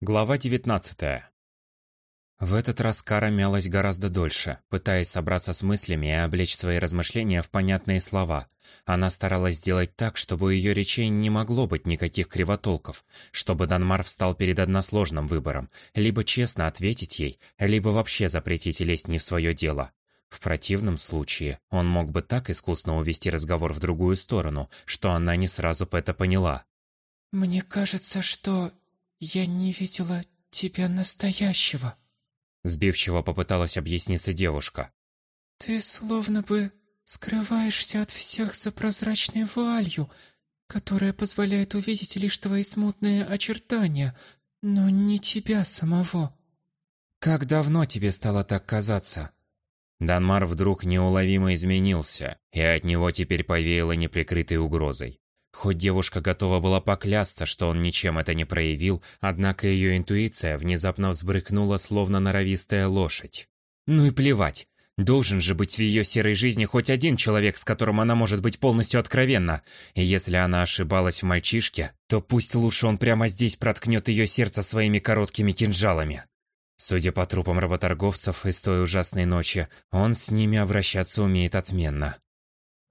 Глава 19. В этот раз Кара мялась гораздо дольше, пытаясь собраться с мыслями и облечь свои размышления в понятные слова. Она старалась сделать так, чтобы у ее речей не могло быть никаких кривотолков, чтобы Данмар встал перед односложным выбором, либо честно ответить ей, либо вообще запретить лезть не в свое дело. В противном случае он мог бы так искусно увести разговор в другую сторону, что она не сразу это поняла. «Мне кажется, что я не видела тебя настоящего», Сбивчиво попыталась объясниться девушка. «Ты словно бы скрываешься от всех за прозрачной вуалью, которая позволяет увидеть лишь твои смутные очертания, но не тебя самого». «Как давно тебе стало так казаться?» Данмар вдруг неуловимо изменился, и от него теперь повеяло неприкрытой угрозой. Хоть девушка готова была поклясться, что он ничем это не проявил, однако ее интуиция внезапно взбрыкнула, словно норовистая лошадь. Ну и плевать. Должен же быть в ее серой жизни хоть один человек, с которым она может быть полностью откровенна. И если она ошибалась в мальчишке, то пусть лучше он прямо здесь проткнет ее сердце своими короткими кинжалами. Судя по трупам работорговцев из той ужасной ночи, он с ними обращаться умеет отменно.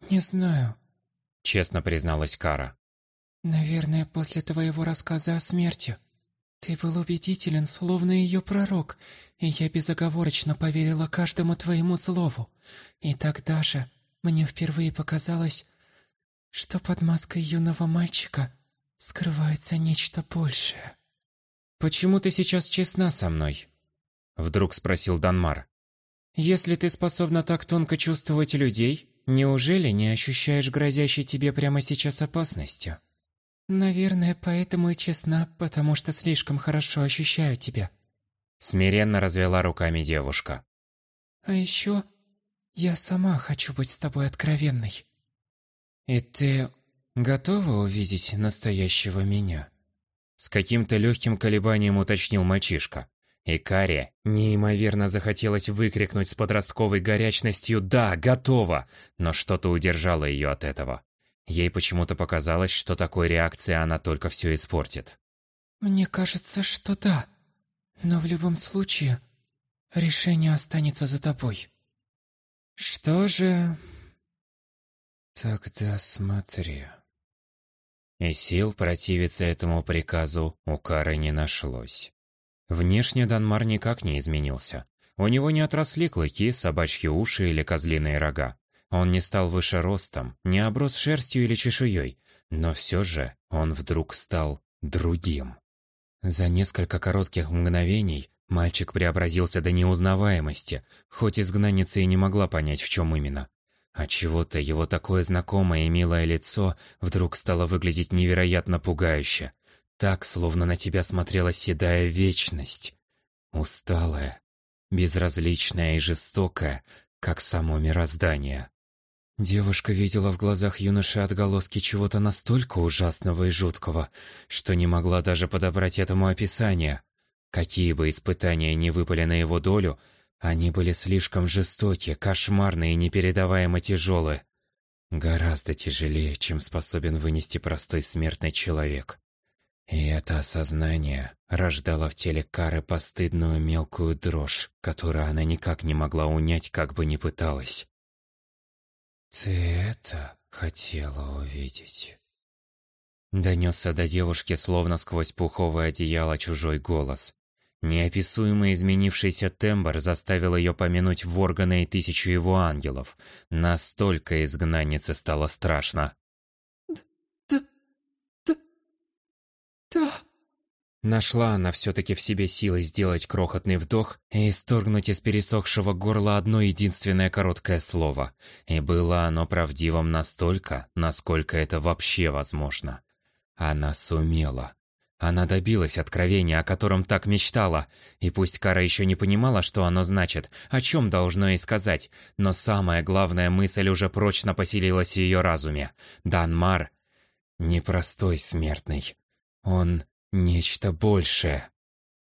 «Не знаю», честно призналась Кара. «Наверное, после твоего рассказа о смерти. Ты был убедителен, словно ее пророк, и я безоговорочно поверила каждому твоему слову. И тогда же мне впервые показалось, что под маской юного мальчика скрывается нечто большее». «Почему ты сейчас честна со мной?» Вдруг спросил Данмар. «Если ты способна так тонко чувствовать людей, Неужели не ощущаешь грозящей тебе прямо сейчас опасности? Наверное, поэтому и честна, потому что слишком хорошо ощущаю тебя. Смиренно развела руками девушка. А еще я сама хочу быть с тобой откровенной. И ты готова увидеть настоящего меня? С каким-то легким колебанием уточнил мальчишка. И Каре неимоверно захотелось выкрикнуть с подростковой горячностью «Да, готово!», но что-то удержало ее от этого. Ей почему-то показалось, что такой реакции она только все испортит. «Мне кажется, что да. Но в любом случае, решение останется за тобой». «Что же...» «Тогда смотри...» И сил противиться этому приказу у Кары не нашлось. Внешне Данмар никак не изменился. У него не отросли клыки, собачьи уши или козлиные рога. Он не стал выше ростом, не оброс шерстью или чешуей, но все же он вдруг стал другим. За несколько коротких мгновений мальчик преобразился до неузнаваемости, хоть изгнанница и не могла понять, в чем именно. Отчего-то его такое знакомое и милое лицо вдруг стало выглядеть невероятно пугающе. Так, словно на тебя смотрела седая вечность. Усталая, безразличная и жестокая, как само мироздание. Девушка видела в глазах юноши отголоски чего-то настолько ужасного и жуткого, что не могла даже подобрать этому описание. Какие бы испытания ни выпали на его долю, они были слишком жестоки, кошмарные и непередаваемо тяжелые. Гораздо тяжелее, чем способен вынести простой смертный человек. И это осознание рождало в теле Кары постыдную мелкую дрожь, которую она никак не могла унять, как бы ни пыталась. «Ты это хотела увидеть?» Донесся до девушки словно сквозь пуховое одеяло чужой голос. Неописуемо изменившийся тембр заставил ее помянуть Воргана и тысячу его ангелов. Настолько изгнаннице стало страшно. «Да». Нашла она все-таки в себе силы сделать крохотный вдох и исторгнуть из пересохшего горла одно единственное короткое слово. И было оно правдивым настолько, насколько это вообще возможно. Она сумела. Она добилась откровения, о котором так мечтала. И пусть Кара еще не понимала, что оно значит, о чем должно ей сказать, но самая главная мысль уже прочно поселилась в ее разуме. Данмар — непростой смертный. Он — нечто большее.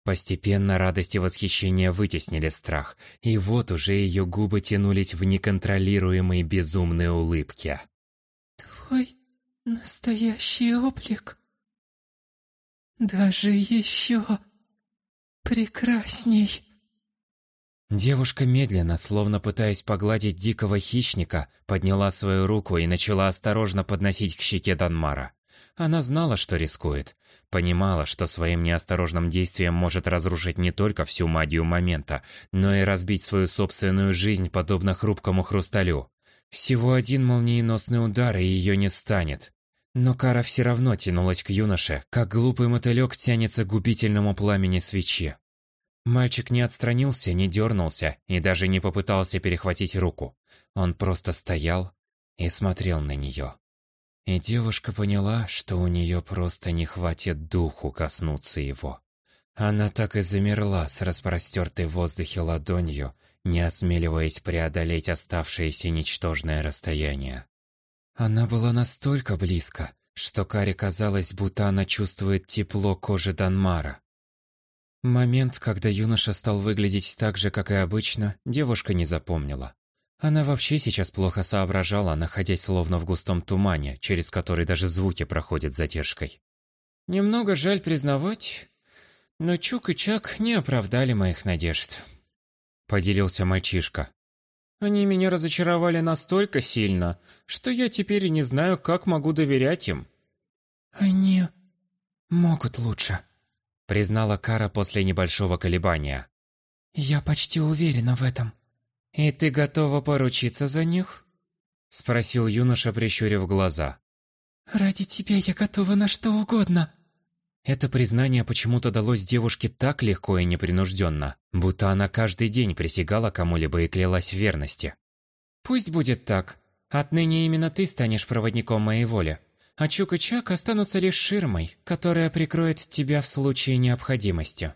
Постепенно радость и восхищение вытеснили страх, и вот уже ее губы тянулись в неконтролируемой безумной улыбке. «Твой настоящий облик? Даже еще прекрасней!» Девушка медленно, словно пытаясь погладить дикого хищника, подняла свою руку и начала осторожно подносить к щеке Данмара. Она знала, что рискует. Понимала, что своим неосторожным действием может разрушить не только всю магию момента, но и разбить свою собственную жизнь, подобно хрупкому хрусталю. Всего один молниеносный удар, и ее не станет. Но Кара все равно тянулась к юноше, как глупый мотылек тянется к губительному пламени свечи. Мальчик не отстранился, не дернулся и даже не попытался перехватить руку. Он просто стоял и смотрел на нее. И девушка поняла, что у нее просто не хватит духу коснуться его. Она так и замерла с распростертой в воздухе ладонью, не осмеливаясь преодолеть оставшееся ничтожное расстояние. Она была настолько близко, что Каре казалось, будто она чувствует тепло кожи Данмара. Момент, когда юноша стал выглядеть так же, как и обычно, девушка не запомнила. Она вообще сейчас плохо соображала, находясь словно в густом тумане, через который даже звуки проходят задержкой. «Немного жаль признавать, но Чук и Чак не оправдали моих надежд», — поделился мальчишка. «Они меня разочаровали настолько сильно, что я теперь и не знаю, как могу доверять им». «Они могут лучше», — признала Кара после небольшого колебания. «Я почти уверена в этом». «И ты готова поручиться за них?» — спросил юноша, прищурив глаза. «Ради тебя я готова на что угодно». Это признание почему-то далось девушке так легко и непринужденно, будто она каждый день присягала кому-либо и клялась в верности. «Пусть будет так. Отныне именно ты станешь проводником моей воли, а Чук и Чак останутся лишь ширмой, которая прикроет тебя в случае необходимости».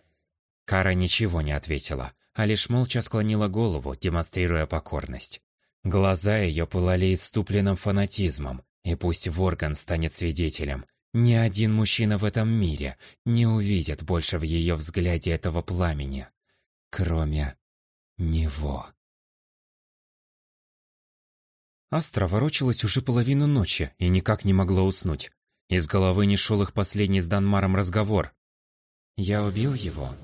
Кара ничего не ответила а лишь молча склонила голову, демонстрируя покорность. Глаза ее пылали иступленным фанатизмом, и пусть Ворган станет свидетелем, ни один мужчина в этом мире не увидит больше в ее взгляде этого пламени, кроме него. Астра ворочалась уже половину ночи и никак не могла уснуть. Из головы не шел их последний с Данмаром разговор. «Я убил его,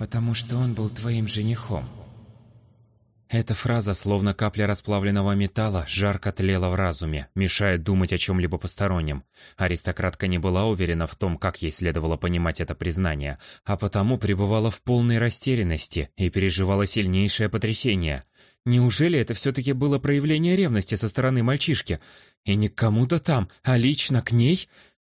потому что он был твоим женихом». Эта фраза, словно капля расплавленного металла, жарко тлела в разуме, мешая думать о чем-либо постороннем. Аристократка не была уверена в том, как ей следовало понимать это признание, а потому пребывала в полной растерянности и переживала сильнейшее потрясение. Неужели это все-таки было проявление ревности со стороны мальчишки? И не к кому-то там, а лично к ней?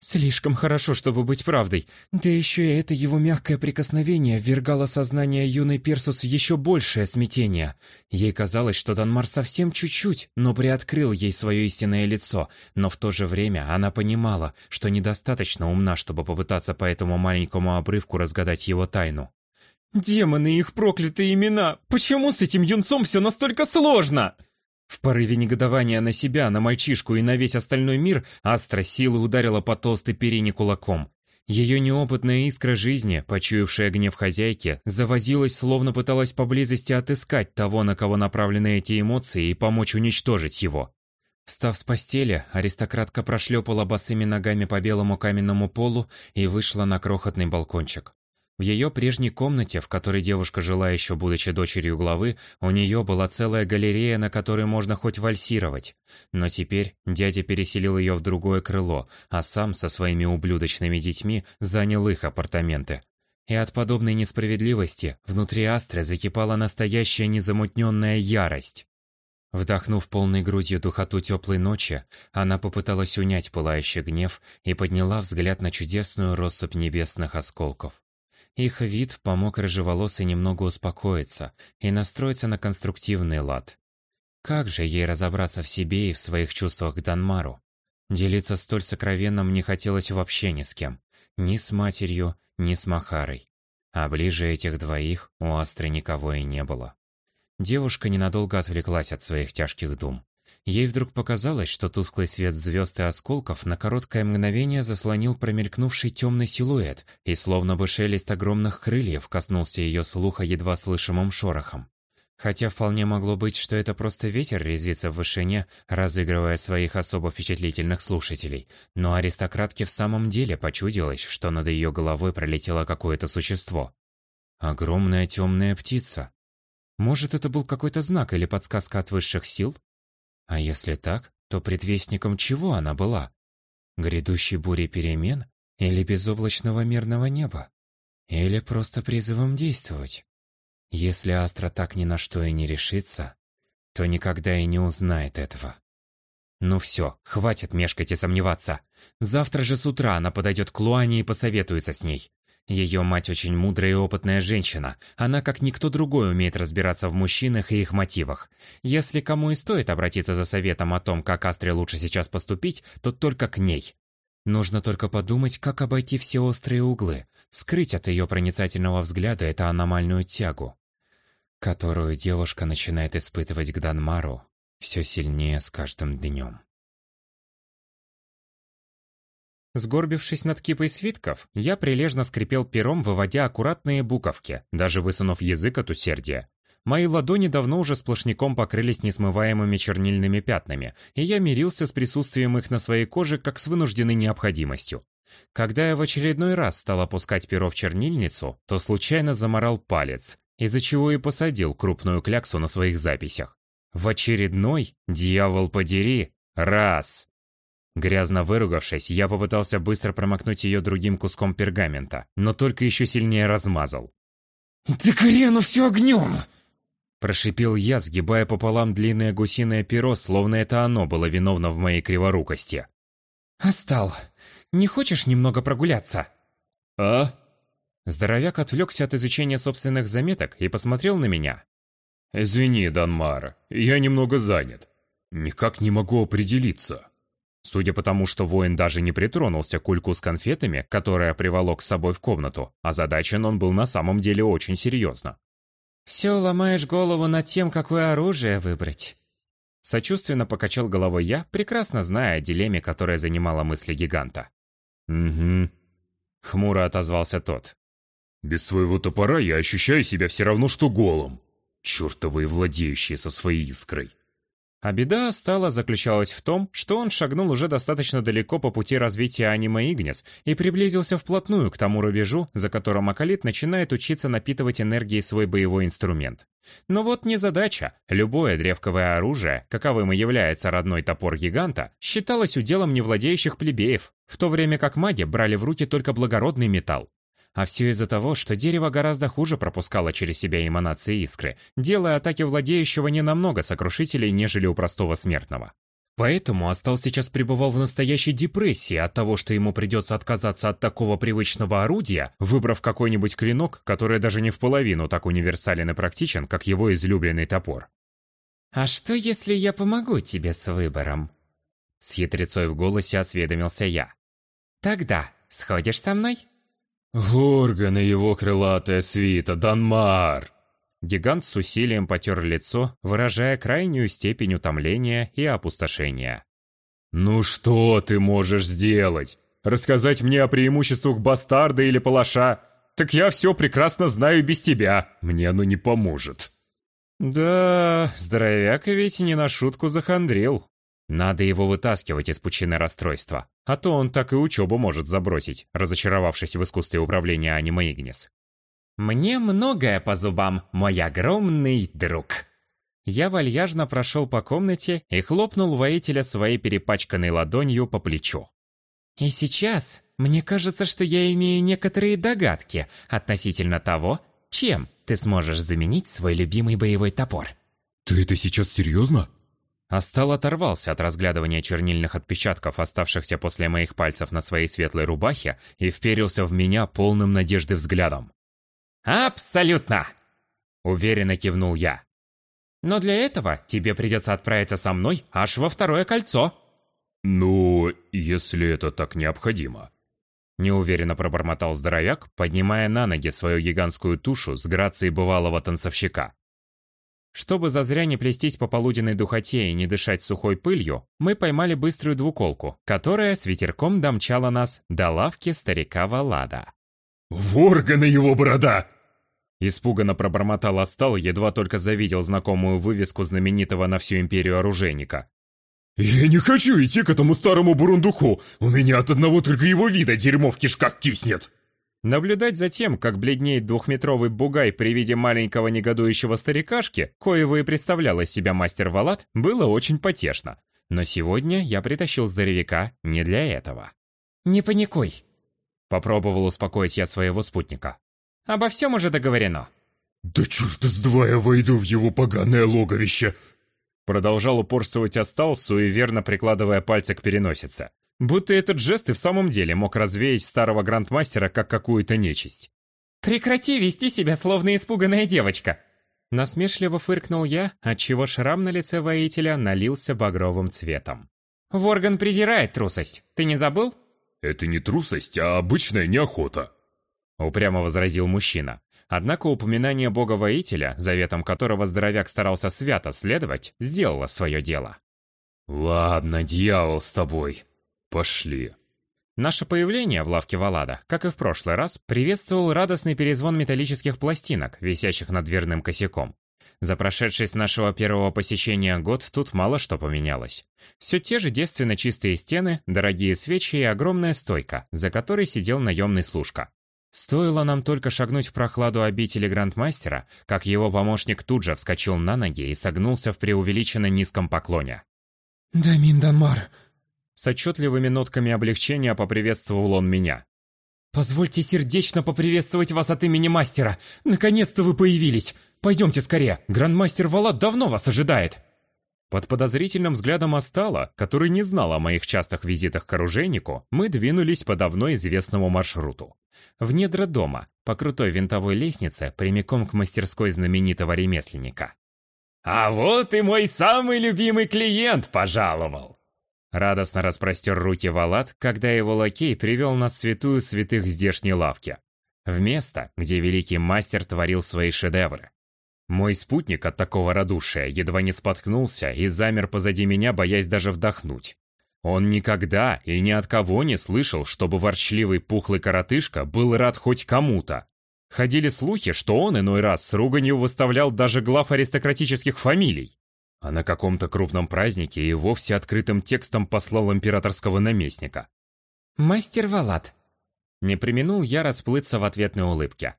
Слишком хорошо, чтобы быть правдой. Да еще и это его мягкое прикосновение ввергало сознание юной Персус в еще большее смятение. Ей казалось, что Данмар совсем чуть-чуть, но приоткрыл ей свое истинное лицо, но в то же время она понимала, что недостаточно умна, чтобы попытаться по этому маленькому обрывку разгадать его тайну. «Демоны их проклятые имена! Почему с этим юнцом все настолько сложно?» В порыве негодования на себя, на мальчишку и на весь остальной мир Астра силой ударила по толстой перине кулаком. Ее неопытная искра жизни, почуявшая гнев хозяйки, завозилась, словно пыталась поблизости отыскать того, на кого направлены эти эмоции, и помочь уничтожить его. Встав с постели, аристократка прошлепала босыми ногами по белому каменному полу и вышла на крохотный балкончик. В ее прежней комнате, в которой девушка жила еще будучи дочерью главы, у нее была целая галерея, на которой можно хоть вальсировать. Но теперь дядя переселил ее в другое крыло, а сам со своими ублюдочными детьми занял их апартаменты. И от подобной несправедливости внутри Астры закипала настоящая незамутненная ярость. Вдохнув полной грудью духоту теплой ночи, она попыталась унять пылающий гнев и подняла взгляд на чудесную россыпь небесных осколков. Их вид помог рыжеволосой немного успокоиться и настроиться на конструктивный лад. Как же ей разобраться в себе и в своих чувствах к Данмару? Делиться столь сокровенным не хотелось вообще ни с кем. Ни с матерью, ни с Махарой. А ближе этих двоих у Астры никого и не было. Девушка ненадолго отвлеклась от своих тяжких дум. Ей вдруг показалось, что тусклый свет звезд и осколков на короткое мгновение заслонил промелькнувший темный силуэт, и словно бы шелест огромных крыльев коснулся ее слуха едва слышимым шорохом. Хотя вполне могло быть, что это просто ветер резвится в вышине, разыгрывая своих особо впечатлительных слушателей. Но аристократке в самом деле почудилось, что над ее головой пролетело какое-то существо. Огромная темная птица. Может, это был какой-то знак или подсказка от высших сил? А если так, то предвестником чего она была? Грядущей бури перемен или безоблачного мирного неба? Или просто призывом действовать? Если Астра так ни на что и не решится, то никогда и не узнает этого. Ну все, хватит мешкать и сомневаться. Завтра же с утра она подойдет к Луане и посоветуется с ней. Ее мать очень мудрая и опытная женщина. Она, как никто другой, умеет разбираться в мужчинах и их мотивах. Если кому и стоит обратиться за советом о том, как Астре лучше сейчас поступить, то только к ней. Нужно только подумать, как обойти все острые углы, скрыть от ее проницательного взгляда эту аномальную тягу, которую девушка начинает испытывать к Данмару все сильнее с каждым днем. Сгорбившись над кипой свитков, я прилежно скрипел пером, выводя аккуратные буковки, даже высунув язык от усердия. Мои ладони давно уже сплошняком покрылись несмываемыми чернильными пятнами, и я мирился с присутствием их на своей коже как с вынужденной необходимостью. Когда я в очередной раз стал опускать перо в чернильницу, то случайно заморал палец, из-за чего и посадил крупную кляксу на своих записях. В очередной, дьявол подери, раз. Грязно выругавшись, я попытался быстро промокнуть ее другим куском пергамента, но только еще сильнее размазал. «Да гряну все огнем!» Прошипел я, сгибая пополам длинное гусиное перо, словно это оно было виновно в моей криворукости. «Остал, не хочешь немного прогуляться?» «А?» Здоровяк отвлекся от изучения собственных заметок и посмотрел на меня. «Извини, Данмар, я немного занят. Никак не могу определиться». Судя по тому, что воин даже не притронулся к кульку с конфетами, которая приволок с собой в комнату, озадачен он был на самом деле очень серьезно. «Все ломаешь голову над тем, какое оружие выбрать». Сочувственно покачал головой я, прекрасно зная о дилемме, которая занимала мысли гиганта. «Угу», — хмуро отозвался тот. «Без своего топора я ощущаю себя все равно, что голым. Чертовые владеющие со своей искрой». А беда стала заключалась в том, что он шагнул уже достаточно далеко по пути развития аниме Игнис и приблизился вплотную к тому рубежу, за которым Акалит начинает учиться напитывать энергией свой боевой инструмент. Но вот не задача. Любое древковое оружие, каковым и является родной топор гиганта, считалось уделом невладеющих плебеев, в то время как маги брали в руки только благородный металл. А все из-за того, что дерево гораздо хуже пропускало через себя эманации искры, делая атаки владеющего не намного сокрушителей, нежели у простого смертного. Поэтому Астал сейчас пребывал в настоящей депрессии от того, что ему придется отказаться от такого привычного орудия, выбрав какой-нибудь клинок, который даже не в половину так универсален и практичен, как его излюбленный топор. «А что, если я помогу тебе с выбором?» С хитрецой в голосе осведомился я. «Тогда сходишь со мной?» «Горган и его крылатая свита, Данмар!» Гигант с усилием потер лицо, выражая крайнюю степень утомления и опустошения. «Ну что ты можешь сделать? Рассказать мне о преимуществах бастарда или палаша? Так я все прекрасно знаю без тебя. Мне оно не поможет». Да, здоровяк ведь не на шутку захандрил. Надо его вытаскивать из пучины расстройства, а то он так и учебу может забросить, разочаровавшись в искусстве управления аниме Игнис. «Мне многое по зубам, мой огромный друг!» Я вальяжно прошел по комнате и хлопнул воителя своей перепачканной ладонью по плечу. «И сейчас мне кажется, что я имею некоторые догадки относительно того, чем ты сможешь заменить свой любимый боевой топор». «Ты это сейчас серьезно?» Астал оторвался от разглядывания чернильных отпечатков, оставшихся после моих пальцев на своей светлой рубахе, и вперился в меня полным надежды взглядом. «Абсолютно!» — уверенно кивнул я. «Но для этого тебе придется отправиться со мной аж во второе кольцо». «Ну, если это так необходимо». Неуверенно пробормотал здоровяк, поднимая на ноги свою гигантскую тушу с грацией бывалого танцовщика. Чтобы зазря не плестись по полуденной духоте и не дышать сухой пылью, мы поймали быструю двуколку, которая с ветерком домчала нас до лавки старика Валада. «Воргана его борода!» Испуганно пробормотал Астал, едва только завидел знакомую вывеску знаменитого на всю империю оружейника. «Я не хочу идти к этому старому бурундуку! У меня от одного только его вида дерьмо в кишках киснет!» Наблюдать за тем, как бледнеет двухметровый бугай при виде маленького негодующего старикашки, коего и представлял из себя мастер Валат, было очень потешно. Но сегодня я притащил здоровяка не для этого. «Не паникуй», — попробовал успокоить я своего спутника. «Обо всем уже договорено». «Да черта с два я войду в его поганое логовище!» Продолжал упорствовать Астал, суеверно прикладывая пальцы к переносице. Будто этот жест и в самом деле мог развеять старого грандмастера как какую-то нечисть. «Прекрати вести себя, словно испуганная девочка!» Насмешливо фыркнул я, отчего шрам на лице воителя налился багровым цветом. «Ворган презирает трусость. Ты не забыл?» «Это не трусость, а обычная неохота», — упрямо возразил мужчина. Однако упоминание бога-воителя, заветом которого здоровяк старался свято следовать, сделало свое дело. «Ладно, дьявол с тобой», «Пошли». Наше появление в лавке Валада, как и в прошлый раз, приветствовал радостный перезвон металлических пластинок, висящих над дверным косяком. За прошедший с нашего первого посещения год тут мало что поменялось. Все те же девственно чистые стены, дорогие свечи и огромная стойка, за которой сидел наемный служка. Стоило нам только шагнуть в прохладу обители Грандмастера, как его помощник тут же вскочил на ноги и согнулся в преувеличенно низком поклоне. «Дамин Данмар, с отчетливыми нотками облегчения поприветствовал он меня. «Позвольте сердечно поприветствовать вас от имени мастера! Наконец-то вы появились! Пойдемте скорее, грандмастер Валат давно вас ожидает!» Под подозрительным взглядом Астала, который не знал о моих частых визитах к оружейнику, мы двинулись по давно известному маршруту. В недра дома, по крутой винтовой лестнице, прямиком к мастерской знаменитого ремесленника. «А вот и мой самый любимый клиент пожаловал!» Радостно распростер руки Валат, когда его лакей привел нас в святую святых здешней лавки. В место, где великий мастер творил свои шедевры. Мой спутник от такого радушия едва не споткнулся и замер позади меня, боясь даже вдохнуть. Он никогда и ни от кого не слышал, чтобы ворчливый пухлый коротышка был рад хоть кому-то. Ходили слухи, что он иной раз с руганью выставлял даже глав аристократических фамилий а на каком-то крупном празднике и вовсе открытым текстом послал императорского наместника. «Мастер Валат!» Не применул я расплыться в ответной улыбке.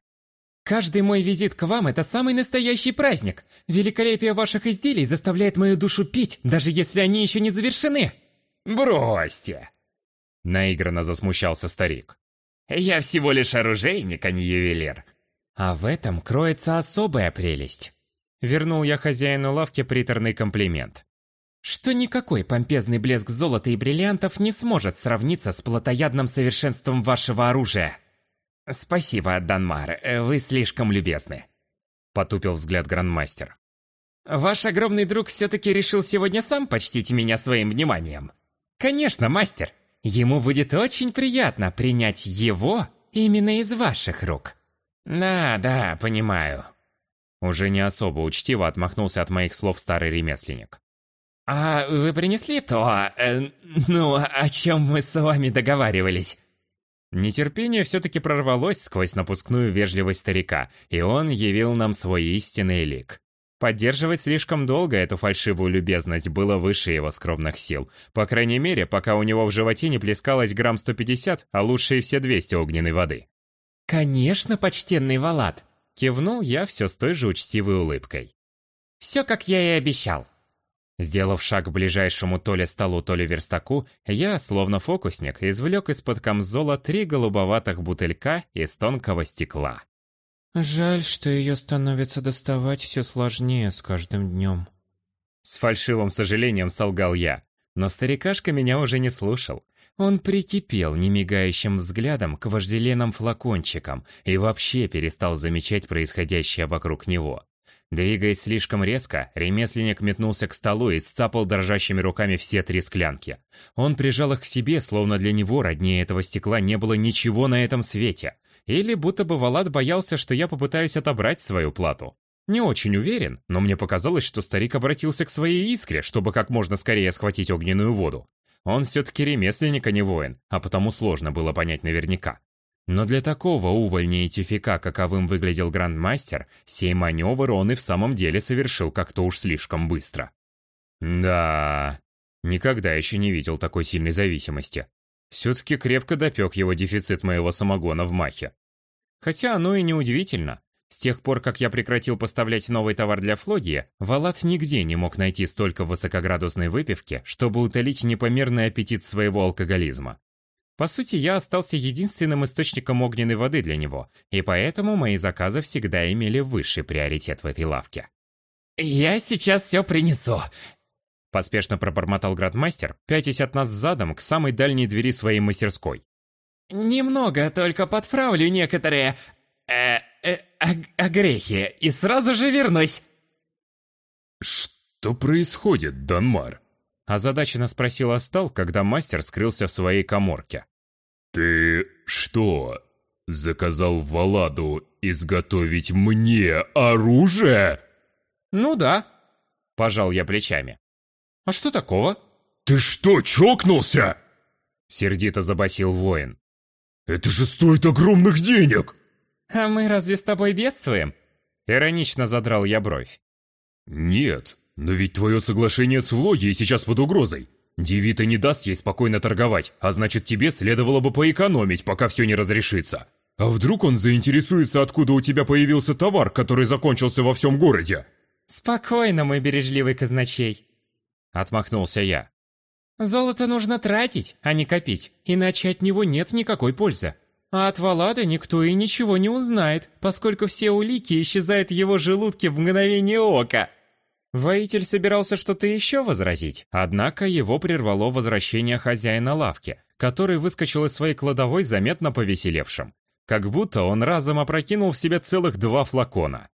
«Каждый мой визит к вам – это самый настоящий праздник! Великолепие ваших изделий заставляет мою душу пить, даже если они еще не завершены!» «Бросьте!» Наигранно засмущался старик. «Я всего лишь оружейник, а не ювелир». «А в этом кроется особая прелесть». Вернул я хозяину лавки приторный комплимент. Что никакой помпезный блеск золота и бриллиантов не сможет сравниться с плотоядным совершенством вашего оружия. Спасибо, Данмар, вы слишком любезны. Потупил взгляд грандмастер. Ваш огромный друг все-таки решил сегодня сам почтить меня своим вниманием. Конечно, мастер. Ему будет очень приятно принять его именно из ваших рук. Да, да, понимаю. Уже не особо учтиво отмахнулся от моих слов старый ремесленник. «А вы принесли то, э, ну, о чем мы с вами договаривались?» Нетерпение все-таки прорвалось сквозь напускную вежливость старика, и он явил нам свой истинный лик. Поддерживать слишком долго эту фальшивую любезность было выше его скромных сил. По крайней мере, пока у него в животе не плескалось грамм 150, а лучше и все 200 огненной воды. «Конечно, почтенный Валат!» Кивнул я все с той же учтивой улыбкой. «Все, как я и обещал». Сделав шаг к ближайшему то ли столу, то ли верстаку, я, словно фокусник, извлек из-под камзола три голубоватых бутылька из тонкого стекла. «Жаль, что ее становится доставать все сложнее с каждым днем». С фальшивым сожалением солгал я, но старикашка меня уже не слушал. Он прикипел немигающим взглядом к вожделенным флакончикам и вообще перестал замечать происходящее вокруг него. Двигаясь слишком резко, ремесленник метнулся к столу и сцапал дрожащими руками все три склянки. Он прижал их к себе, словно для него роднее этого стекла не было ничего на этом свете. Или будто бы Валад боялся, что я попытаюсь отобрать свою плату. Не очень уверен, но мне показалось, что старик обратился к своей искре, чтобы как можно скорее схватить огненную воду. Он все-таки ремесленник, а не воин, а потому сложно было понять наверняка. Но для такого увольня и тюфика, каковым выглядел грандмастер, сей маневр он и в самом деле совершил как-то уж слишком быстро. Да, никогда еще не видел такой сильной зависимости. Все-таки крепко допек его дефицит моего самогона в махе. Хотя оно и не удивительно. С тех пор, как я прекратил поставлять новый товар для Флогии, Валат нигде не мог найти столько высокоградусной выпивки, чтобы утолить непомерный аппетит своего алкоголизма. По сути, я остался единственным источником огненной воды для него, и поэтому мои заказы всегда имели высший приоритет в этой лавке. «Я сейчас все принесу», — поспешно пробормотал градмастер, пятясь от нас задом к самой дальней двери своей мастерской. «Немного только подправлю некоторые... Э, э, огрехи, и сразу же вернусь». «Что происходит, Данмар?» Озадаченно спросил Астал, когда мастер скрылся в своей коморке. «Ты что, заказал Валаду изготовить мне оружие?» «Ну да», — пожал я плечами. «А что такого?» «Ты что, чокнулся?» Сердито забасил воин. «Это же стоит огромных денег!» «А мы разве с тобой бедствуем?» Иронично задрал я бровь. «Нет, но ведь твое соглашение с Влогией сейчас под угрозой. Девита не даст ей спокойно торговать, а значит тебе следовало бы поэкономить, пока все не разрешится. А вдруг он заинтересуется, откуда у тебя появился товар, который закончился во всем городе?» «Спокойно, мой бережливый казначей!» Отмахнулся я. «Золото нужно тратить, а не копить, иначе от него нет никакой пользы. А от Валада никто и ничего не узнает, поскольку все улики исчезают в его желудке в мгновение ока». Воитель собирался что-то еще возразить, однако его прервало возвращение хозяина лавки, который выскочил из своей кладовой заметно повеселевшим. Как будто он разом опрокинул в себя целых два флакона.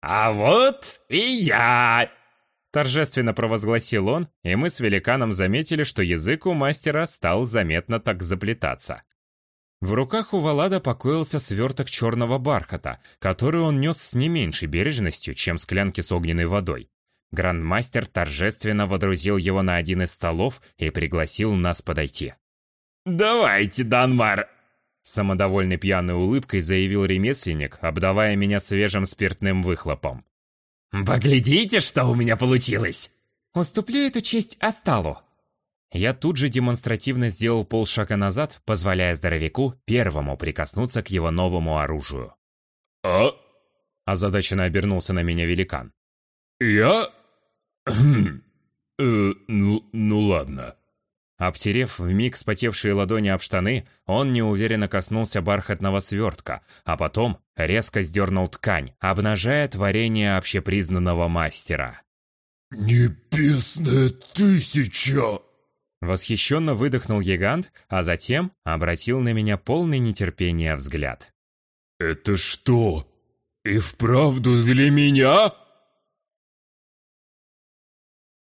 «А вот и я!» Торжественно провозгласил он, и мы с великаном заметили, что язык у мастера стал заметно так заплетаться. В руках у Валада покоился сверток черного бархата, который он нес с не меньшей бережностью, чем склянки с огненной водой. Грандмастер торжественно водрузил его на один из столов и пригласил нас подойти. «Давайте, Данмар, Самодовольной пьяной улыбкой заявил ремесленник, обдавая меня свежим спиртным выхлопом. «Поглядите, что у меня получилось!» «Уступлю эту честь Асталу!» Я тут же демонстративно сделал полшага назад, позволяя здоровяку первому прикоснуться к его новому оружию. «А?» Озадаченно обернулся на меня великан. «Я? Э, ну, ну ладно». Обтерев вмиг спотевшие ладони об штаны, он неуверенно коснулся бархатного свертка, а потом резко сдернул ткань, обнажая творение общепризнанного мастера. «Небесная тысяча!» Восхищенно выдохнул гигант, а затем обратил на меня полный нетерпения взгляд. «Это что, и вправду для меня?»